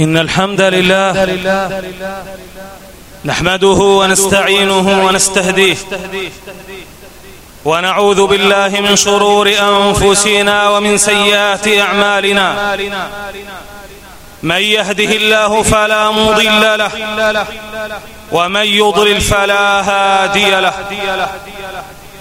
إن الحمد لله نحمده ونستعينه ونستهديه ونعوذ بالله من شرور أنفسنا ومن سيئات أعمالنا من يهده الله فلا مضل له ومن يضلل فلا هادي له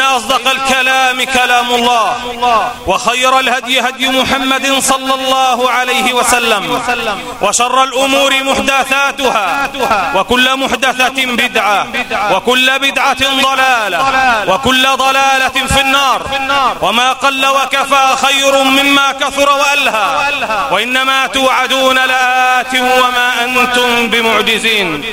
أصدق الكلام كلام الله. وخير الهدي هدي محمد صلى الله عليه وسلم. وشر الأمور محدثاتها. وكل محدثة بدعة. وكل بدعة ضلالة. وكل ضلالة في النار. وما قل وكفى خير مما كثر وألهى. وإنما توعدون لآت وما أنتم بمعجزين.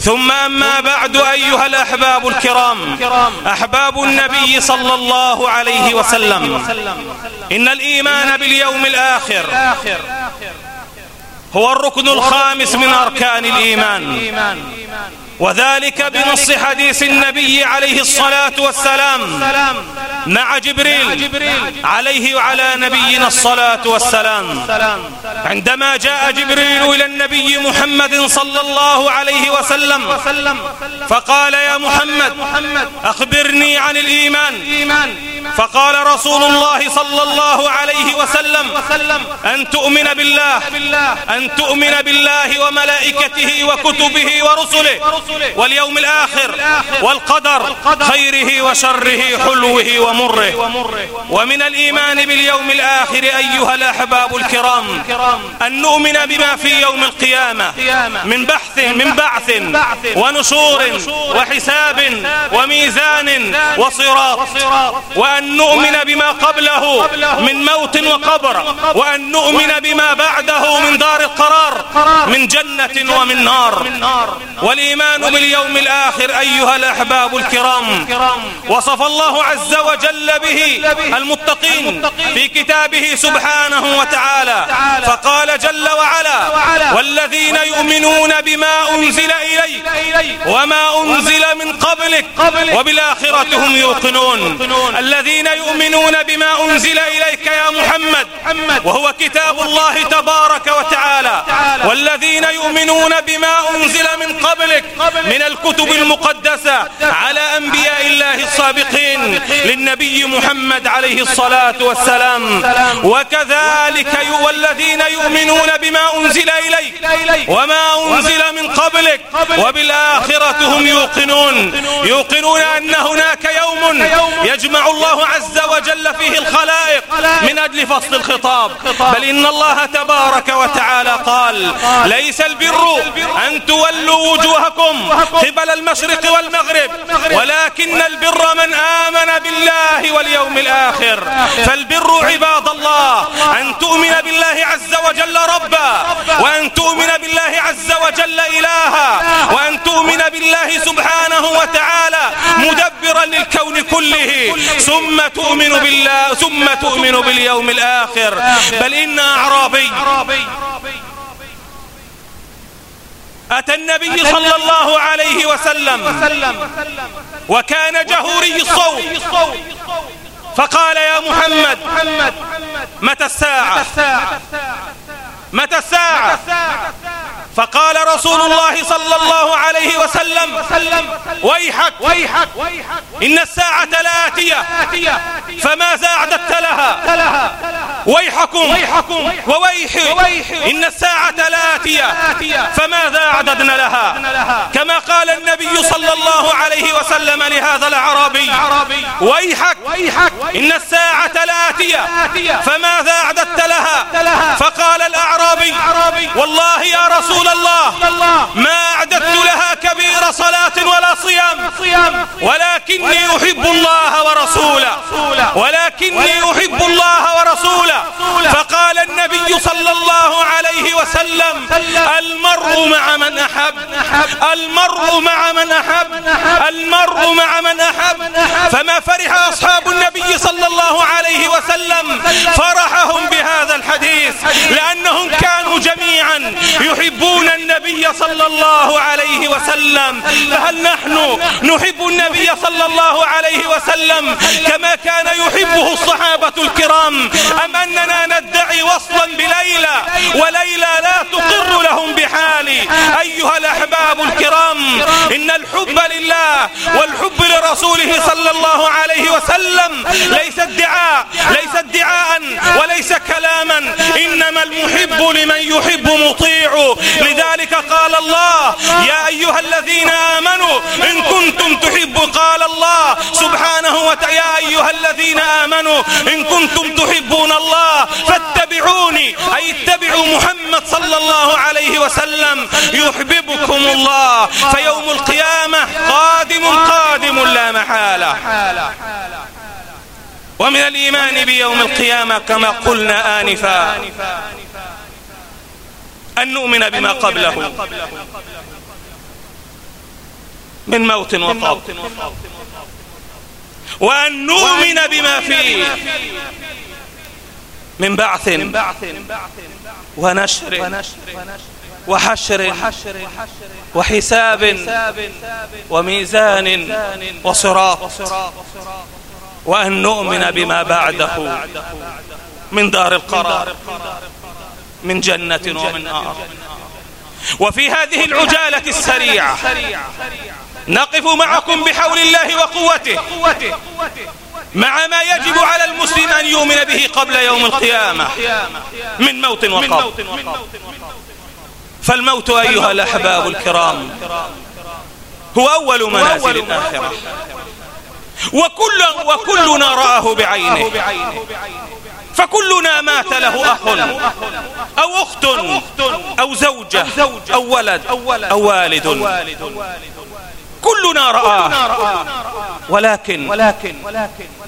ثم أما بعد أيها الأحباب الكرام. أحباب النبي صلى الله عليه وسلم. إن الإيمان باليوم الآخر هو الركن الخامس من أركان الإيمان. وذلك بنص حديث النبي عليه الصلاة والسلام. مع جبريل. عليه وعلى نبينا الصلاة والسلام. عندما جاء جبريل إلى النبي محمد صلى الله عليه وسلم. فقال يا محمد أخبرني عن الإيمان. فقال رسول الله صلى الله عليه وسلم أن تؤمن بالله أن تؤمن بالله وملائكته وكتبه ورسله واليوم الآخر والقدر خيره وشره حلوة ومره. ومن الإيمان باليوم الآخر أيها الأحباب الكرام أن نؤمن بما في يوم القيامة من بحث من بعث ونشور وحساب وميزان وصراط. وأن نؤمن بما قبله من موت وقبر وأن نؤمن بما بعده من دار القرار من جنة ومن نار. والإيمان باليوم الآخر أيها الأحباب الكرام وصف الله عز وجل به المتقين في كتابه سبحانه وتعالى فقال جل وعلا والذين يؤمنون بما أنزل إليك وما أنزل من قبلك وبالآخرة هم يوقنون. الذين يؤمنون بما أنزل إليك يا محمد وهو كتاب الله تبارك وتعالى. والذين يؤمنون بما أنزل من قبلك من الكتب المقدسة على أنبياء الله السابقين للنبي محمد عليه الصلاة والسلام. وكذلك والذين يؤمنون بما أنزل إليك وما أنزل من قبلك وبالآخرة هم يوقنون. يوقنون أن هناك يوم يجمع الله عز وجل فيه الخلائق من أجل فصل الخطاب. بل إن الله تبارك وتعالى قال ليس البر أن تولوا وجوهكم قبل المشرق والمغرب ولكن البر من آمن بالله واليوم الآخر. فالبر عباد الله أن تؤمن بالله عز وجل ربا وأن تؤمن بالله عز وجل إلها وأن تؤمن بالله سبحانه وتعالى مدبرا للكون كله. ثم تؤمن بالله ثم تؤمن باليوم الآخر. بل إن أعرابي أتى النبي صلى الله عليه وسلم وكان جهوري الصوت فقال يا محمد متى الساعة؟ متى الساعة؟ فقال رسول الله صلى الله عليه وسلم. ويحك. ويحك. إن الساعة لآتية. فماذا أعددت لها. ويحكم. وويح إن الساعة لآتية. فماذا أعددنا لها. كما قال النبي صلى الله عليه وسلم لهذا الأعرابي ويحك. إن الساعة لآتية. فماذا أعددت لها. فقال الأعرابي. والله يا رسول الله ما أعددت لها كبير صلاة ولا صيام ولكني أحب الله ورسوله ولكني أحب الله ورسوله. فقال النبي صلى الله عليه وسلم المرء مع من أحب المرء مع من أحب المرء مع من أحب. فما فرح أصحاب النبي صلى الله عليه وسلم فرحهم بهذا الحديث لأنهم كانوا جميعا يحبون النبي صلى الله عليه وسلم. فهل نحن نحب النبي صلى الله عليه وسلم كما كان يحبه الصحابة الكرام؟ أم أننا ندعي وصلا بليلى وليلى لا تقر لهم بحالي؟ أيها الأحباب الكرام إن الحب لله والحب لرسوله صلى الله عليه وسلم ليس ادعاء ليس ادعاء وليس كلاما. إنما المحب لمن يحب مطيع لذلك قال الله يا أيها الذين آمنوا إن كنتم تحب قال الله سبحانه وتعالى يا أيها الذين آمنوا إن كنتم تحبون الله فاتبعوني أي اتبعوا محمد صلى الله عليه وسلم يحببكم الله فيوم القيامة قادم قادم لا محالة. ومن الإيمان بيوم القيامة كما قلنا آنفا. أن نؤمن بما قبله. من موت وقبض وأن نؤمن بما فيه. من بعث. ونشر. وحشر. وحساب. وميزان. وصراط. وأن نؤمن بما بعده. من دار القرار. من جنة ومن نار وفي هذه العجالة السريعة نقف معكم بحول الله وقوته مع ما يجب على المسلم أن يؤمن به قبل يوم القيامة. من موت وقبض فالموت أيها الأحباب الكرام هو أول منازل الآخرة وكل وكلنا رآه بعينه. فكلنا مات له أخ أو أخت أو زوجة أو ولد أو والد. كلنا رآه. ولكن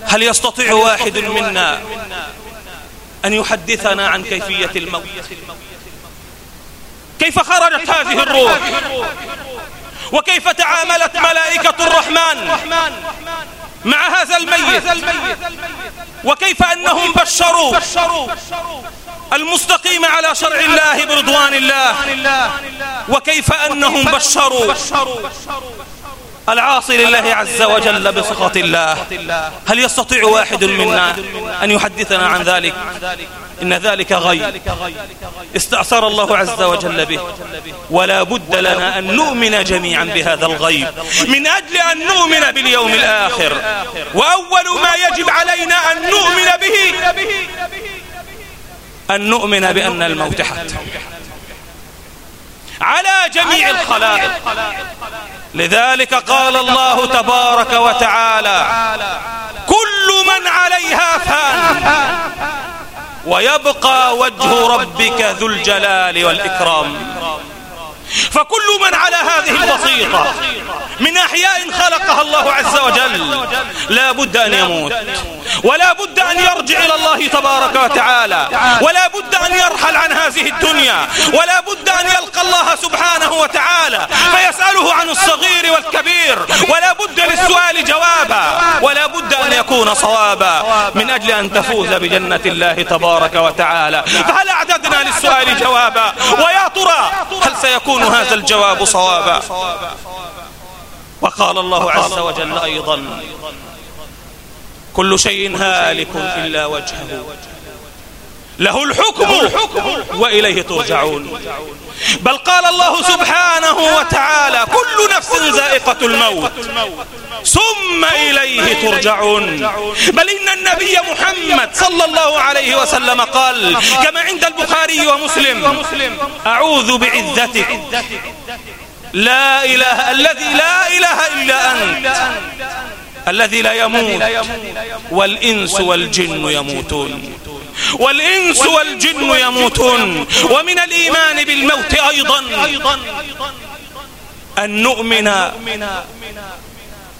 هل يستطيع واحد منا أن يحدثنا عن كيفية الموت؟ كيف خرجت هذه الروح؟ وكيف تعاملت ملائكة الرحمن؟ مع هذا الميت. وكيف أنهم بشروا المستقيم على شرع الله برضوان الله. وكيف أنهم بشروا العاصي لله عز وجل بسخط الله. هل يستطيع واحد منا أن يحدثنا عن ذلك؟ إن ذلك غيب. استأثر الله عز وجل به. ولا بد لنا أن نؤمن جميعا بهذا الغيب. من أجل أن نؤمن باليوم الآخر. وأول ما يجب علينا أن نؤمن به أن نؤمن بأن الموت حتى على جميع الخلائق. لذلك قال الله تبارك وتعالى كل من عليها فان ويبقى وجه ربك ذو الجلال والإكرام. فكل من على هذه البسيطة من أحياء خلقها الله عز وجل لا بد أن يموت ولا بد أن يرجع إلى الله تبارك وتعالى ولا بد أن يرحل عن هذه الدنيا ولا بد أن يلقى وتعالى فيسأله عن الصغير والكبير ولا بد للسؤال جوابا ولا بد أن يكون صوابا من أجل أن تفوز بجنة الله تبارك وتعالى. فهل أعددنا للسؤال جوابا؟ ويا ترى هل سيكون هذا الجواب صوابا؟ وقال الله عز وجل أيضا كل شيء هالك إلا وجهه. له الحكم وإليه ترجعون. بل قال الله سبحانه وتعالى كل نفس زائقة الموت. ثم إليه ترجعون. بل إن النبي محمد صلى الله عليه وسلم قال كما عند البخاري ومسلم أعوذ بعزتك. لا إله الذي لا إله إلا أنت. الذي لا يموت والإنس والجن يموتون. والإنس والجن يموتون. ومن الإيمان بالموت أيضا. أن نؤمن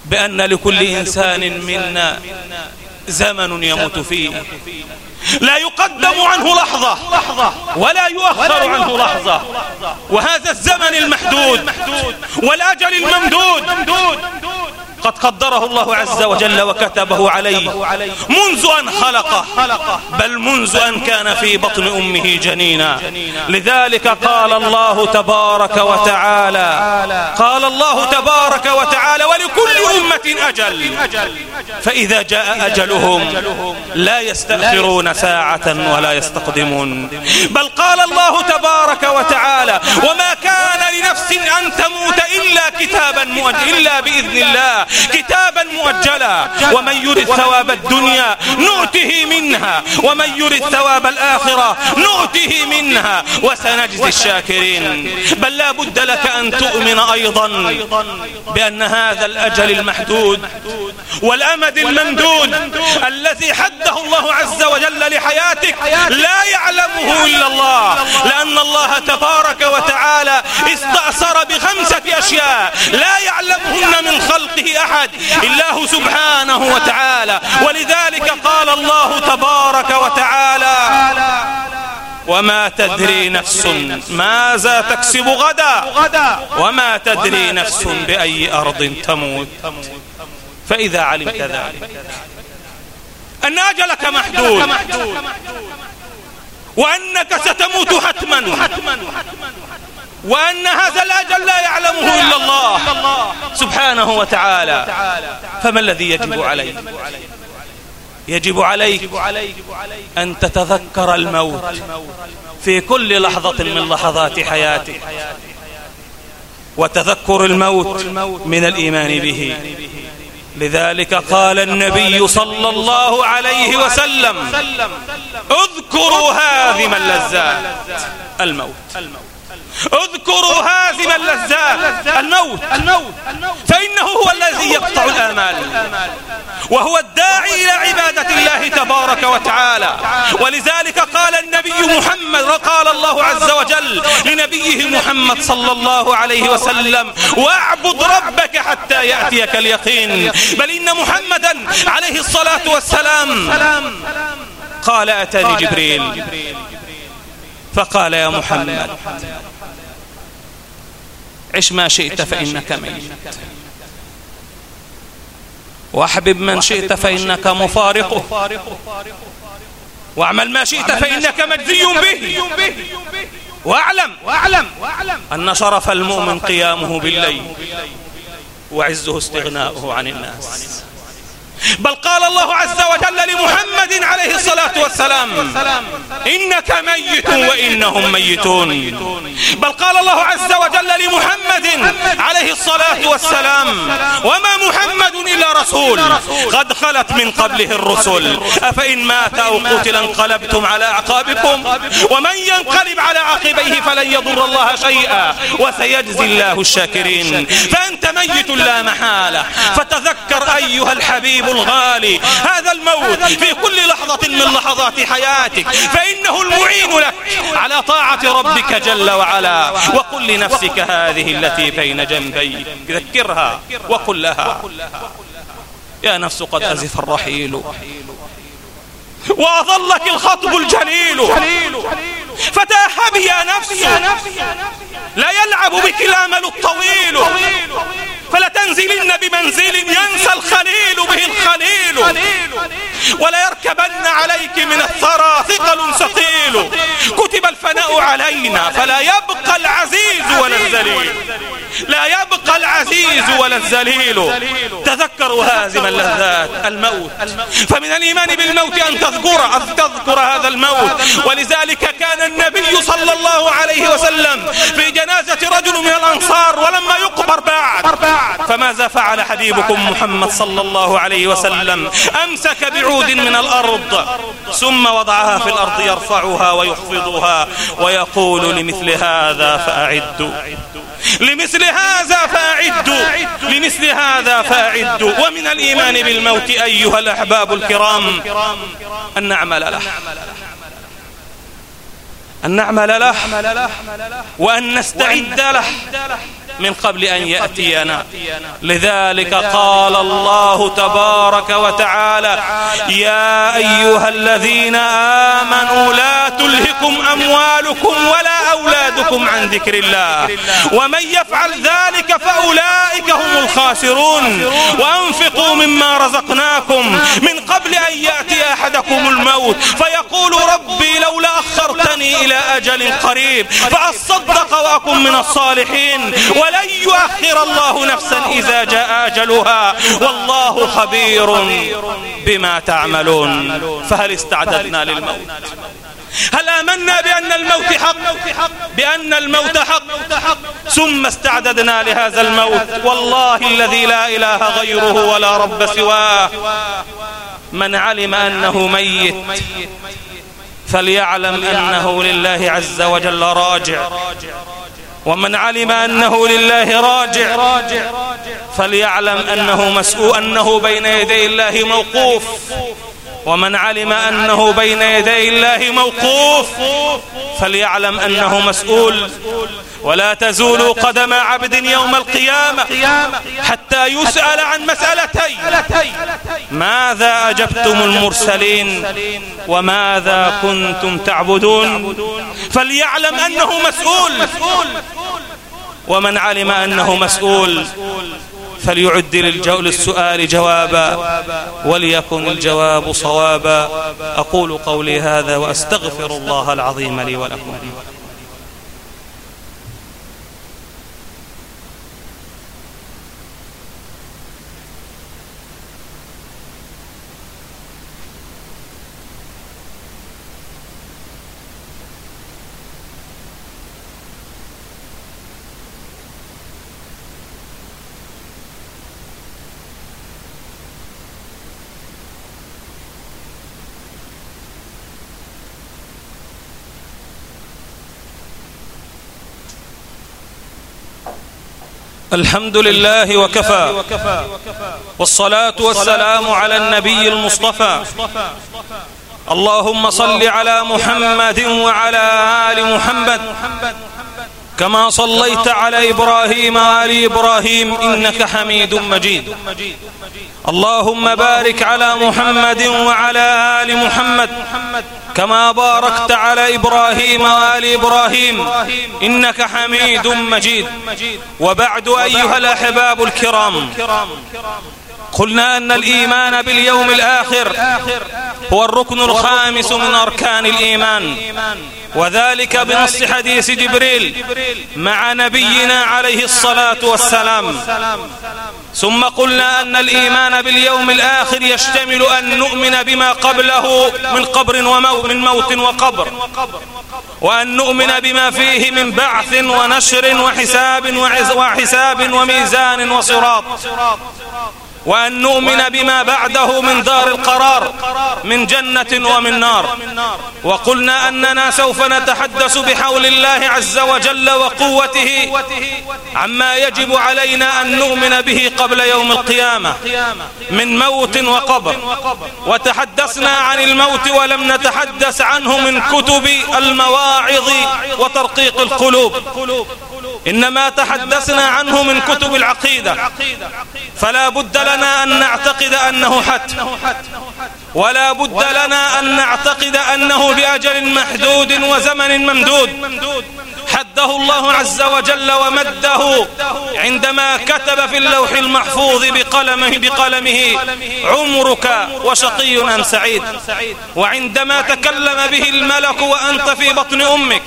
بأن لكل إنسان منا زمن يموت فيه. لا يقدم عنه لحظة. ولا يؤخر عنه لحظة. وهذا الزمن المحدود. والأجل الممدود. قد قدره الله عز وجل وكتبه عليه منذ أن خلقه بل منذ أن كان في بطن أمه جنينا. لذلك قال الله تبارك وتعالى قال الله تبارك وتعالى ولكل أمة أجل فإذا جاء أجلهم لا يستأخرون ساعة ولا يستقدمون. بل قال الله تبارك وتعالى وما كان لنفس أن تموت إلا كتابا مؤجل إلا بإذن الله. كتابا مؤجلا. ومن يرد ثواب الدنيا نؤته منها. ومن يرد ثواب الآخرة نؤته منها. وسنجزي الشاكرين. بل لا بد لك أن تؤمن أيضا بأن هذا الأجل المحدود والأمد الممدود الذي حده الله عز وجل لحياتك لا يعلمه إلا الله. لأن الله تبارك وتعالى استأثر بخمسة أشياء لا يعلمهن من خلقه أحد. الله سبحانه وتعالى. ولذلك قال الله تبارك وتعالى وما تدري نفس ماذا تكسب غدا. وما تدري نفس بأي أرض تموت. فإذا علمت ذلك. أن أجلك محدود. وأنك ستموت حتما. وأن هذا الأجل لا يعلمه إلا الله سبحانه وتعالى. فما الذي يجب عليك؟ يجب عليك؟ أن تتذكر الموت في كل لحظة من لحظات حياتك. وتذكر الموت من الإيمان به. لذلك قال النبي صلى الله عليه وسلم اذكروا هذه اللذات الموت. اذكروا هازم اللذات الموت فإنه هو الذي يقطع الآمال وهو الداعي إلى عبادة الله تبارك وتعالى. ولذلك قال النبي محمد وقال الله عز وجل لنبيه محمد صلى الله عليه وسلم واعبد ربك حتى يأتيك اليقين. بل إن محمدا عليه الصلاة والسلام قال أتاني جبريل. فقال يا محمد عش ما شئت فإنك ميت. واحبب من شئت فإنك مفارقه. واعمل ما شئت فإنك مجزي به. واعلم واعلم. أن شرف المؤمن قيامه بالليل. وعزه استغناؤه عن الناس. بل قال الله عز وجل لمحمد عليه الصلاة والسلام إنك ميت وإنهم ميتون. بل قال الله عز وجل لمحمد عليه الصلاة والسلام وما محمد إلا رسول قد خلت من قبله الرسل. أفإن مات أو قتل انقلبتم على أعقابكم ومن ينقلب على عقبيه فلن يضر الله شيئا وسيجزي الله الشاكرين. فأنت ميت لا محالة. فتذكر أيها الحبيب الغالي هذا الموت في كل لحظة من لحظات حياتك. فإنه المعين لك على طاعة ربك جل وعلا. وقل لنفسك هذه التي بين جنبي. ذكرها وقل لها يا نفس قد أزف الرحيل. وأظلك الخطب الجليل. فتاهب يا نفس. لا يلعب بك الأمل الطويل. فلتنزلن بمنزل ينسى الخليل به الخليل. ولا يركبن عليك من الثرى ثقل ثقيل. كتب الفناء علينا فلا يبقى العزيز ولا الذليل. لا يبقى العزيز ولا الذليل. تذكروا هازم اللذات الموت. فمن الإيمان بالموت أن تذكر أن تذكر هذا الموت. ولذلك كان النبي صلى الله عليه وسلم في جنازة رجل من الأنصار ولما يقبر بعد. فماذا فعل حبيبكم محمد صلى الله عليه وسلم؟ أمسك بعود من الأرض ثم وضعها في الأرض يرفعها ويخفضها ويقول لمثل هذا فأعدوا لمثل هذا فأعدوا لمثل هذا فأعدوا ومن الإيمان بالموت أيها الأحباب الكرام أن نعمل له. أن نعمل له. وأن نستعد له. من قبل أن يأتينا. لذلك قال الله تبارك وتعالى يا أيها الذين آمنوا لا تلهكم أموالكم ولا أولادكم عن ذكر الله. ومن يفعل ذلك فأولئك هم الخاسرون. وأنفقوا مما رزقناكم من قبل أن يأتي أحدكم الموت. فيقول ربي لولا أخرتني إلى أجل قريب فأصدق وأكن من الصالحين. ولن يؤخر الله نفسا إذا جاء أجلها. والله خبير بما تعملون. فهل استعددنا للموت؟ هل آمنا بأن الموت حق؟ بأن الموت حق. ثم استعددنا لهذا الموت. والله الذي لا إله غيره ولا رب سواه. من علم أنه ميت فليعلم أنه لله عز وجل راجع. ومن علم أنه لله راجع فليعلم أنه مسؤول أنه بين يدي الله موقوف. ومن علم أنه بين يدي الله موقوف فليعلم أنه مسؤول. ولا تزول قدم عبد يوم القيامة حتى يسأل عن مسألتين ماذا أجبتم المرسلين؟ وماذا كنتم تعبدون؟ فليعلم أنه مسؤول. ومن علم أنه مسؤول فليعد للسؤال جوابا وليكن الجواب صوابا. أقول قولي هذا وأستغفر الله العظيم لي ولكم. الحمد لله وكفى. والصلاة والسلام على النبي المصطفى. اللهم صل على محمد وعلى آل محمد. كما صليت على إبراهيم وآل إبراهيم إنك حميد مجيد. اللهم بارك على محمد وعلى آل محمد كما باركت على إبراهيم وآل إبراهيم إنك حميد مجيد. وبعد أيها الأحباب الكرام. قلنا أن الإيمان باليوم الآخر هو الركن الخامس من أركان الإيمان. وذلك بنص حديث جبريل مع نبينا عليه الصلاة والسلام. ثم قلنا أن الإيمان باليوم الآخر يشتمل أن نؤمن بما قبله من قبر وموت من موت وقبر. وأن نؤمن بما فيه من بعث ونشر وحساب وحساب وميزان وصراط. وأن نؤمن بما بعده من دار القرار من جنة ومن نار. وقلنا أننا سوف نتحدث بحول الله عز وجل وقوته عما يجب علينا أن نؤمن به قبل يوم القيامة. من موت وقبر. وتحدثنا عن الموت ولم نتحدث عنه من كتب المواعظ وترقيق القلوب. إنما تحدثنا عنه من كتب العقيدة. فلا بد لنا أن نعتقد أنه حت ولا بد لنا أن نعتقد أنه بأجل محدود وزمن ممدود. حده الله عز وجل ومده عندما كتب في اللوح المحفوظ بقلمه بقلمه عمرك وشقي أم سعيد؟ وعندما تكلم به الملك وأنت في بطن أمك.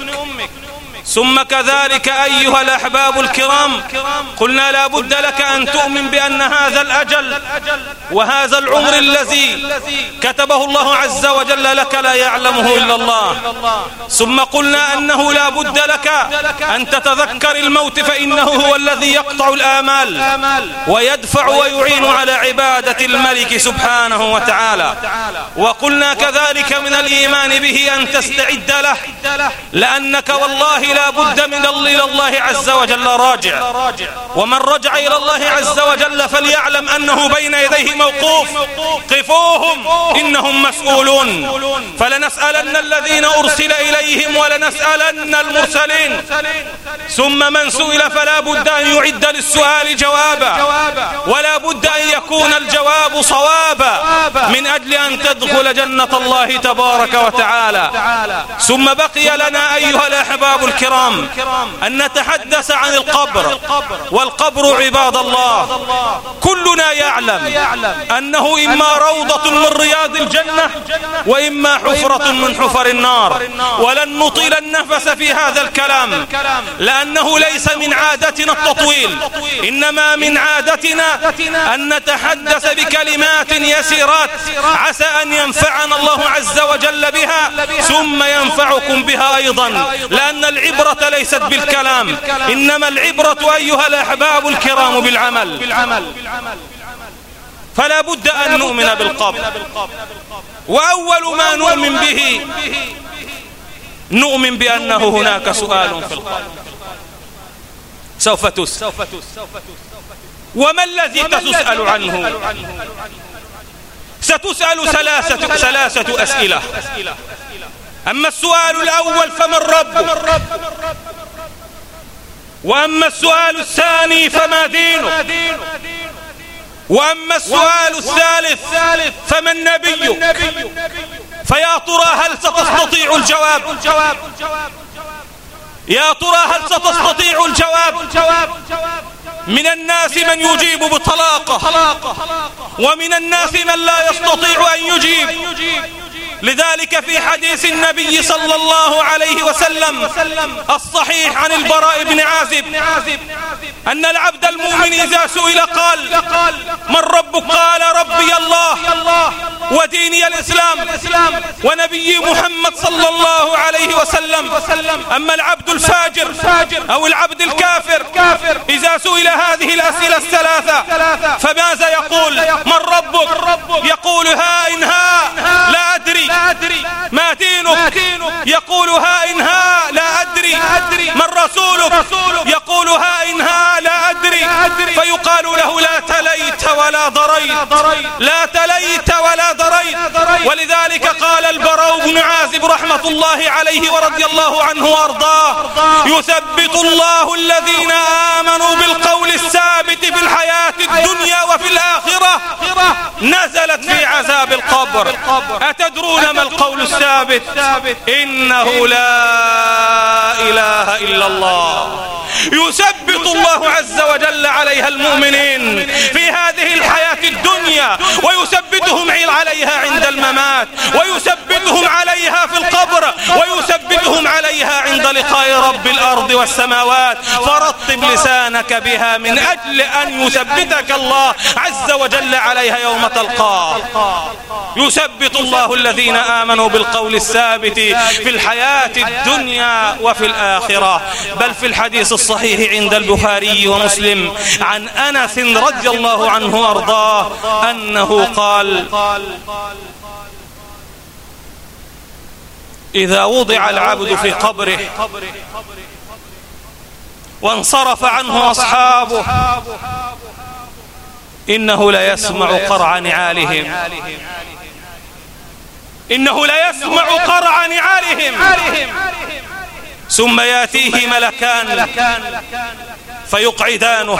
ثم كذلك أيها الأحباب الكرام قلنا لا بد لك أن تؤمن بأن هذا الأجل وهذا العمر الذي كتبه الله عز وجل لك لا يعلمه إلا الله. ثم قلنا أنه لا بد لك أن تتذكر الموت فإنه هو الذي يقطع الآمال ويدفع ويعين على عبادة الملك سبحانه وتعالى. وقلنا كذلك من الإيمان به أن تستعد له لأنك والله لا بد من إلى الله عز وجل راجع. ومن رجع إلى الله عز وجل فليعلم أنه بين يديه موقوف. قفوهم إنهم مسؤولون. فلنسألن الذين أرسل إليهم ولنسألن المرسلين. ثم من سئل فلا بد أن يعد للسؤال جوابا. ولا بد أن يكون الجواب صوابا. من أجل أن تدخل جنة الله تبارك وتعالى. ثم بقي لنا أيها الأحباب الكرام أن نتحدث عن القبر. والقبر عباد الله. كلنا يعلم أنه إما روضة من رياض الجنة وإما حفرة من حفر النار. ولن نطيل النفس في هذا الكلام لأنه ليس من عادتنا التطويل. إنما من عادتنا أن نتحدث بكلمات يسيرات عسى أن ينفعنا الله عز وجل بها ثم ينفعكم بها أيضا. لأن العبرة ليست بالكلام. إنما العبرة أيها الأحباب الكرام بالعمل. فلا بد أن نؤمن بالقبر. وأول ما نؤمن به نؤمن بأنه هناك سؤال في القبر سوف تسأل وما الذي تسأل عنه؟ ستسأل ثلاثة, ثلاثة أسئلة. أما السؤال الأول فمن ربك؟ وأما السؤال الثاني فما دينه؟ وأما السؤال الثالث فمن نبيك فيا ترى هل ستستطيع الجواب؟ يا ترى هل ستستطيع الجواب؟ من الناس من يجيب بطلاقة. ومن الناس من لا يستطيع أن يجيب. لذلك في حديث النبي صلى الله عليه وسلم الصحيح عن البراء بن عازب أن العبد المؤمن إذا سئل قال من ربك؟ قال ربي الله وديني الإسلام ونبي محمد صلى الله عليه وسلم. أما العبد الفاجر أو العبد الكافر إذا سئل هذه الأسئلة الثلاثة فماذا يقول؟ من ربك؟ يقول ها إن يقول ها إن ها لا أدري من رسولك يقول ها إن ها لا أدري. فيقال له لا تليت ولا ضريت. لا تليت ولا ضريت. ولذلك قال البراء بن عازب رحمة الله عليه ورضي الله عنه وأرضاه يثبت الله الذين آمنوا بالقول الثابت في الحياة الدنيا وفي الآخرة نزلت في عذاب القبر. أتدرون ما القول الثابت؟ إنه لا إله إلا الله. يثبت الله عز وجل عليها المؤمنين في هذه الحياة الدنيا ويثبتهم عليها عند الممات ويثبتهم عليها في القبر ويثبتهم عليها عند لقاء رب الأرض والسماوات. فرطب لسانك بها من أجل أن يثبتك الله عز وجل عليها يوم تلقاه. يثبت الله الذين آمنوا بالقول الثابت في الحياة الدنيا وفي الآخرة. بل في الحديث الصحيح عند البخاري ومسلم عن أنس رضي الله عنه وأرضاه أنه قال إذا وضع العبد في قبره وانصرف عنه أصحابه إنه لا يسمع قرع نعالهم. إنه لا يسمع قرع نعالهم. ثم يأتيه ملكان فيقعدانه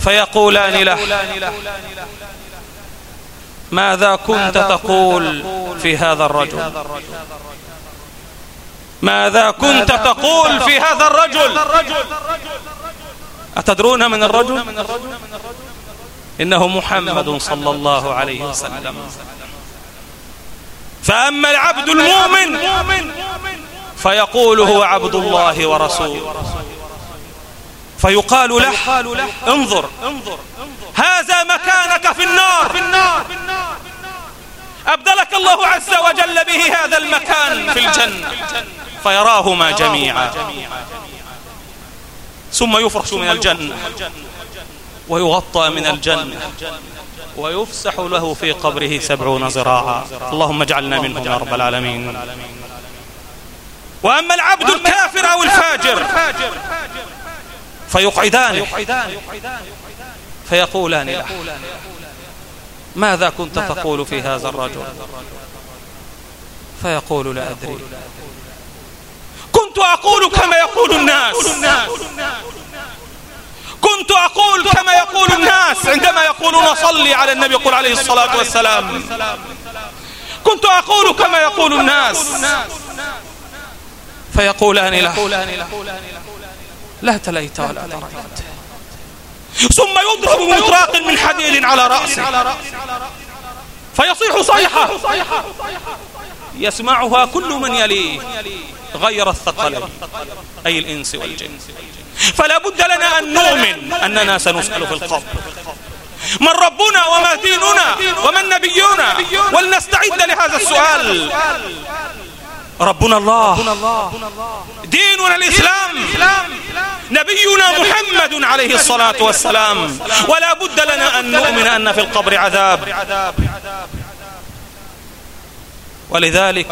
فيقولان له ماذا كنت تقول في هذا الرجل؟ ماذا كنت تقول في هذا الرجل؟ أتدرون من الرجل؟ إنه محمد صلى الله عليه وسلم. فأما العبد المؤمن فيقول هو عبد الله ورسوله فيقال له انظر هذا مكانك في النار. أبدلك الله عز وجل به هذا المكان في الجنة. فيراهما جميعا. ثم يفرش من الجنة. ويغطى من الجنة. ويفسح له في قبره سبعون زراعا. اللهم اجعلنا منهم يا رب العالمين. وأما العبد الكافر أو الفاجر فيقعدان فيقولان له ماذا كنت تقول في هذا الرجل؟ فيقول لا أدري. كنت أقول كما يقول الناس. كنت أقول كما يقول الناس عندما يقولون صلي على النبي يقول عليه الصلاة والسلام. كنت أقول كما يقول الناس. فيقولان له لا. تليت ولا دريت ثم يضرب بمطراق من حديد على رأسه. فيصيح صيحة. يسمعها كل من يليه غير الثقلين أي الإنس والجن. فلا بد لنا أن نؤمن أننا سنسأل في القبر. من ربنا وما ديننا ومن نبينا ولنستعد لهذا السؤال. ربنا الله. ديننا الإسلام. نبينا محمد عليه الصلاة والسلام. ولا بد لنا أن نؤمن أن في القبر عذاب. ولذلك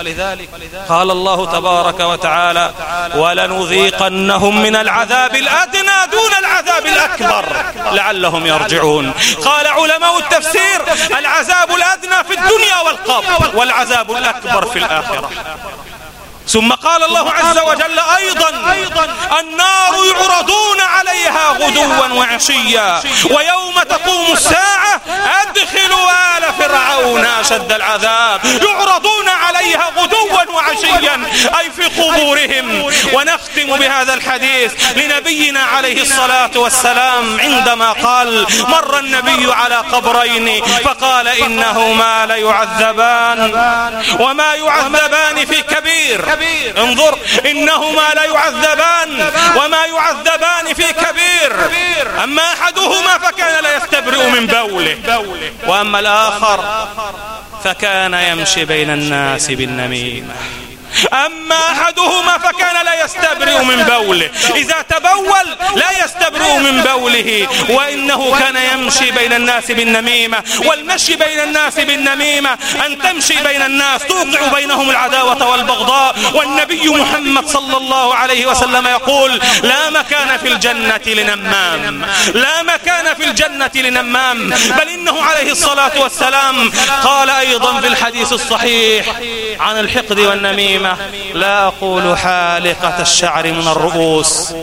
قال الله تبارك وتعالى ولنذيقنهم من العذاب الأدنى دون العذاب الأكبر. لعلهم يرجعون. قال علماء التفسير العذاب الأدنى في الدنيا والقبر والعذاب الأكبر في الآخرة. ثم قال الله عز وجل أيضا النار يعرضون عليها غدوا وعشيا. ويوم تقوم الساعة أدخلوا آل فرعون أشد العذاب. يعرضون عليها غدوا وعشيا. أي في قبورهم. ونختم بهذا الحديث لنبينا عليه الصلاة والسلام عندما قال مر النبي على قبرين فقال إنهما ليعذبان. وما يعذبان في كبير. كبير. انظر إنهما لا يعذبان وما يعذبان في كبير. أما أحدهما فكان لا يستبرئ من بوله وأما الآخر فكان يمشي بين الناس بالنميمة. أما أحدهما فكان لا يستبرئ من بوله. إذا تبول لا يستبرئ من بوله. وإنه كان يمشي بين الناس بالنميمة. والمشي بين الناس بالنميمة. أن تمشي بين الناس. توقع بينهم العداوة والبغضاء. والنبي محمد صلى الله عليه وسلم يقول لا مكان في الجنة لنمام. لا مكان في الجنة لنمام. بل إنه عليه الصلاة والسلام قال أيضا في الحديث الصحيح عن الحقد والنميمة. لا أقول حالقة الشعر من الرؤوس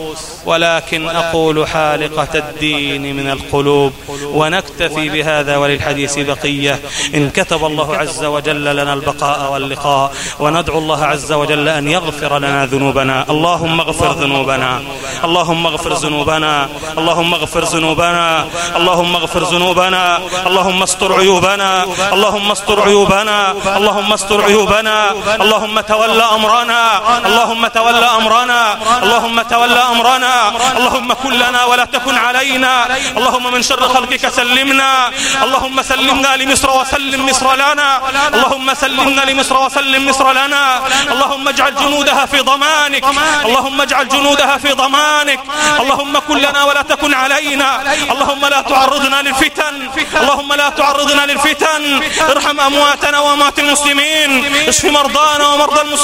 ولكن أقول حالقة الدين من القلوب ونكتفي بهذا وللحديث بقية. إن كتب الله عز وجل لنا البقاء واللقاء وندعو الله عز وجل أن يغفر لنا ذنوبنا. اللهم اغفر ذنوبنا اللهم اغفر ذنوبنا اللهم اغفر ذنوبنا اللهم اغفر ذنوبنا اللهم استر عيوبنا اللهم استر عيوبنا اللهم استر عيوبنا اللهم تولى أمرنا. اللهم تولى أمرنا. اللهم تولى أمرنا. اللهم كن لنا ولا تكن علينا. اللهم من شر خلقك سلمنا. اللهم سلمنا لمصر وسلم مصر لنا. اللهم سلمنا لمصر وسلم مصر لنا. اللهم اجعل جنودها في ضمانك. اللهم اجعل جنودها في ضمانك. اللهم كن لنا ولا تكن علينا. اللهم لا تعرضنا للفتن. اللهم لا تعرضنا للفتن. ارحم أمواتنا وأموات المسلمين. اشف مرضانا ومرضى المسلمين.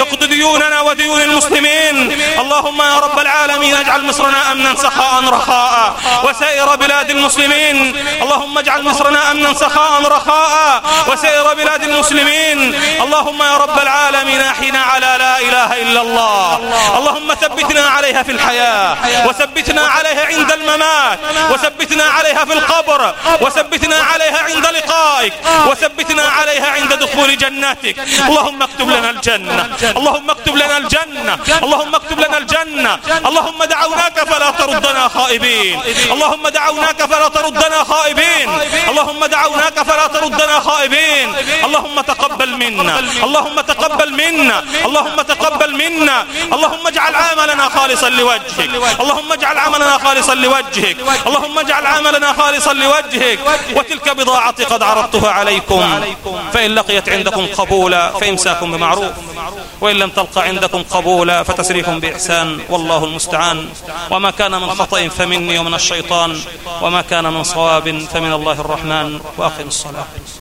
اقض ديوننا وديون المسلمين. اللهم يا رب العالمين اجعل مصرنا أمنا سخاء رخاء. وسائر بلاد المسلمين. اللهم اجعل مصرنا أمنا سخاء رخاء. وسائر بلاد المسلمين. اللهم يا رب العالمين أحينا على لا إله إلا الله. اللهم ثبتنا عليها في الحياة. وثبتنا عليها عند الممات. وثبتنا عليها في القبر. وثبتنا عليها عند لقائك. وثبتنا عليها عند دخول جناتك. اللهم اكتب لنا الجنة. اللهم اكتب لنا الجنة. اللهم اكتب لنا الجنة. اللهم دعوناك فلا تردنا خائبين. اللهم دعوناك فلا تردنا خائبين. اللهم دعوناك فلا تردنا خائبين. اللهم تقبل منا. اللهم تقبل منا. اللهم تقبل منا. اللهم اجعل عملنا خالصا لوجهك. اللهم اجعل عملنا خالصا لوجهك. اللهم اجعل عملنا خالصا لوجهك. وتلك بضاعتي قد عرضتها عليكم. فإن لقيت عندكم قبولا فإمساكم بمعروف. وإن لم تلقى عندكم قبولا فتسريكم بإحسان والله المستعان. وما كان من خطأ فمني ومن الشيطان وما كان من صواب فمن الله الرحمن. وأقم الصلاة.